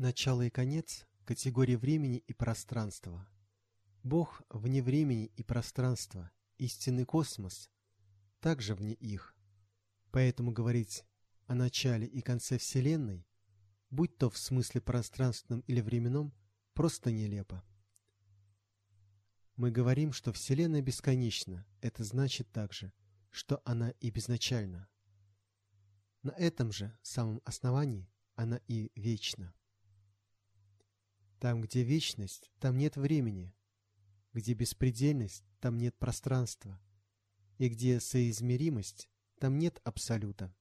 Начало и конец – категории времени и пространства. Бог вне времени и пространства, истинный космос, также вне их. Поэтому говорить о начале и конце Вселенной, будь то в смысле пространственном или временном, просто нелепо. Мы говорим, что Вселенная бесконечна, это значит также, что она и безначальна. На этом же самом основании она и вечна. Там, где вечность, там нет времени. Где беспредельность, там нет пространства. И где соизмеримость, там нет абсолюта.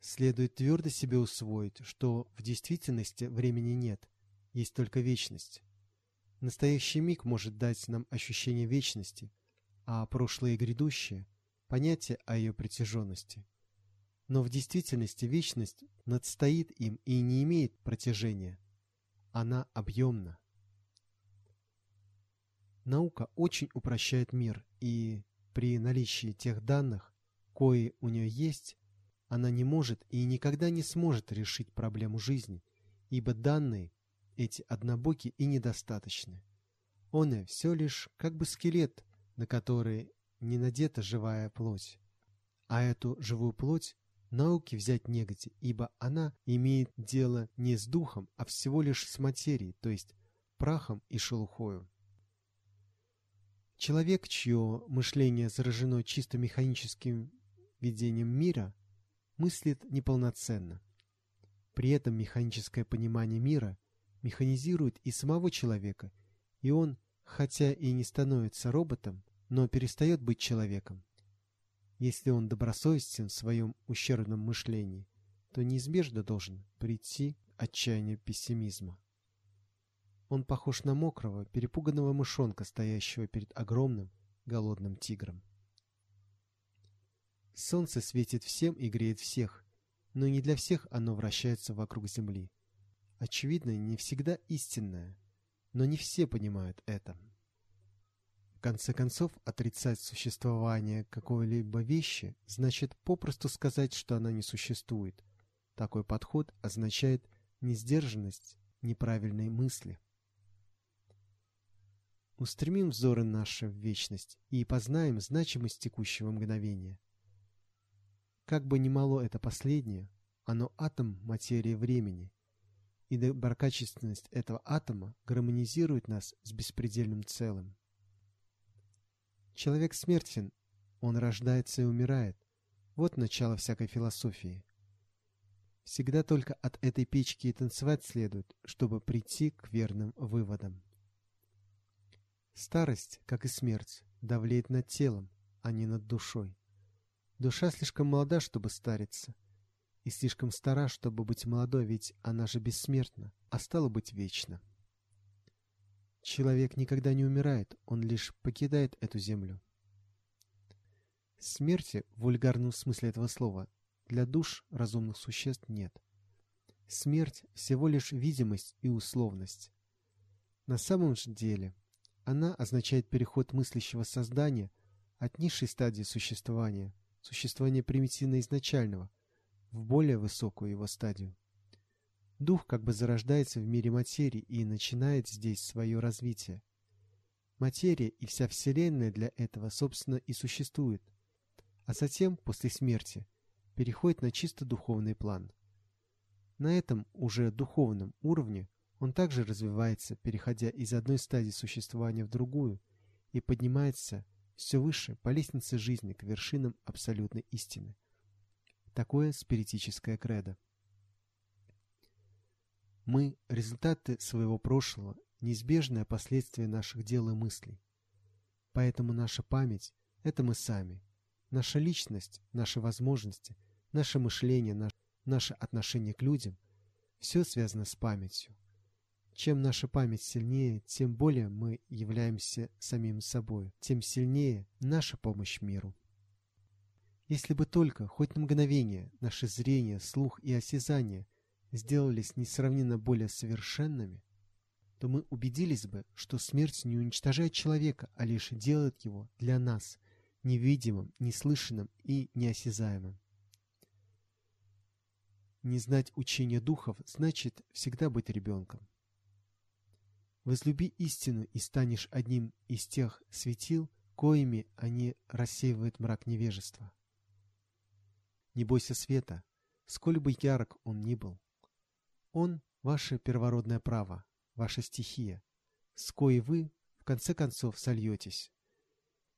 Следует твердо себе усвоить, что в действительности времени нет, есть только вечность. Настоящий миг может дать нам ощущение вечности, а прошлое и грядущее – понятие о ее притяженности – но в действительности вечность надстоит им и не имеет протяжения. Она объемна. Наука очень упрощает мир, и при наличии тех данных, кои у нее есть, она не может и никогда не сможет решить проблему жизни, ибо данные эти однобоки и недостаточны. Он все лишь как бы скелет, на который не надета живая плоть. А эту живую плоть науки взять негде, ибо она имеет дело не с духом, а всего лишь с материей, то есть прахом и шелухою. Человек, чье мышление заражено чисто механическим видением мира, мыслит неполноценно. При этом механическое понимание мира механизирует и самого человека, и он, хотя и не становится роботом, но перестает быть человеком. Если он добросовестен в своем ущербном мышлении, то неизбежно должен прийти отчаяние пессимизма. Он похож на мокрого, перепуганного мышонка, стоящего перед огромным, голодным тигром. Солнце светит всем и греет всех, но не для всех оно вращается вокруг Земли. Очевидно, не всегда истинное, но не все понимают это конце концов, отрицать существование какой-либо вещи значит попросту сказать, что она не существует. Такой подход означает несдержанность неправильной мысли. Устремим взоры наши в вечность и познаем значимость текущего мгновения. Как бы ни мало это последнее, оно атом материи времени, и доброкачественность этого атома гармонизирует нас с беспредельным целым. Человек смертен, он рождается и умирает. Вот начало всякой философии. Всегда только от этой печки и танцевать следует, чтобы прийти к верным выводам. Старость, как и смерть, давлеет над телом, а не над душой. Душа слишком молода, чтобы стариться, и слишком стара, чтобы быть молодой, ведь она же бессмертна, а стала быть вечна. Человек никогда не умирает, он лишь покидает эту землю. Смерти, в вульгарном смысле этого слова, для душ разумных существ нет. Смерть – всего лишь видимость и условность. На самом же деле она означает переход мыслящего создания от низшей стадии существования, существования примитивно-изначального, в более высокую его стадию. Дух как бы зарождается в мире материи и начинает здесь свое развитие. Материя и вся Вселенная для этого, собственно, и существует, а затем, после смерти, переходит на чисто духовный план. На этом уже духовном уровне он также развивается, переходя из одной стадии существования в другую и поднимается все выше по лестнице жизни к вершинам абсолютной истины. Такое спиритическое кредо. Мы – результаты своего прошлого, неизбежное последствие наших дел и мыслей. Поэтому наша память – это мы сами. Наша личность, наши возможности, наше мышление, наш, наше отношение к людям – все связано с памятью. Чем наша память сильнее, тем более мы являемся самим собой, тем сильнее наша помощь миру. Если бы только, хоть на мгновение, наше зрение, слух и осязание – сделались несравненно более совершенными, то мы убедились бы, что смерть не уничтожает человека, а лишь делает его для нас невидимым, неслышанным и неосязаемым. Не знать учения духов значит всегда быть ребенком. Возлюби истину и станешь одним из тех светил, коими они рассеивают мрак невежества. Не бойся света, сколь бы ярок он ни был. Он — ваше первородное право, ваша стихия, с коей вы, в конце концов, сольетесь.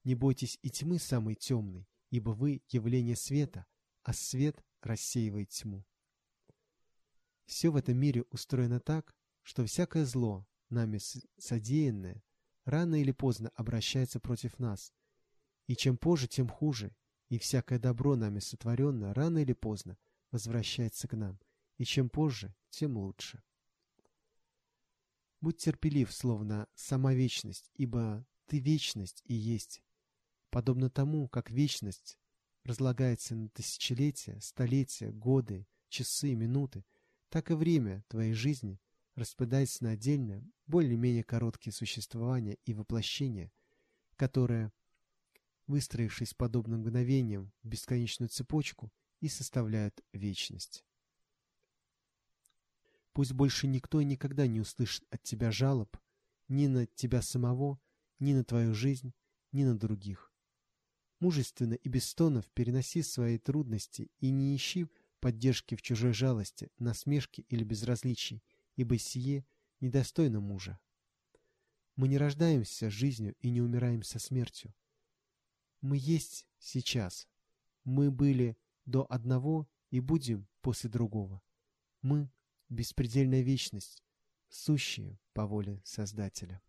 Не бойтесь и тьмы самой темной, ибо вы — явление света, а свет рассеивает тьму. Все в этом мире устроено так, что всякое зло, нами содеянное, рано или поздно обращается против нас. И чем позже, тем хуже, и всякое добро нами сотворенное рано или поздно возвращается к нам, и чем позже, тем лучше. Будь терпелив, словно сама вечность, ибо ты вечность и есть, подобно тому, как вечность разлагается на тысячелетия, столетия, годы, часы, минуты, так и время твоей жизни распадается на отдельные, более-менее короткие существования и воплощения, которые, выстроившись подобным мгновением в бесконечную цепочку, и составляют вечность. Пусть больше никто и никогда не услышит от тебя жалоб ни на тебя самого, ни на твою жизнь, ни на других. Мужественно и без стонов переноси свои трудности и не ищи поддержки в чужой жалости, насмешке или безразличии, ибо сие недостойно мужа. Мы не рождаемся жизнью и не умираем со смертью. Мы есть сейчас. Мы были до одного и будем после другого. Мы — беспредельная вечность, сущие по воле Создателя.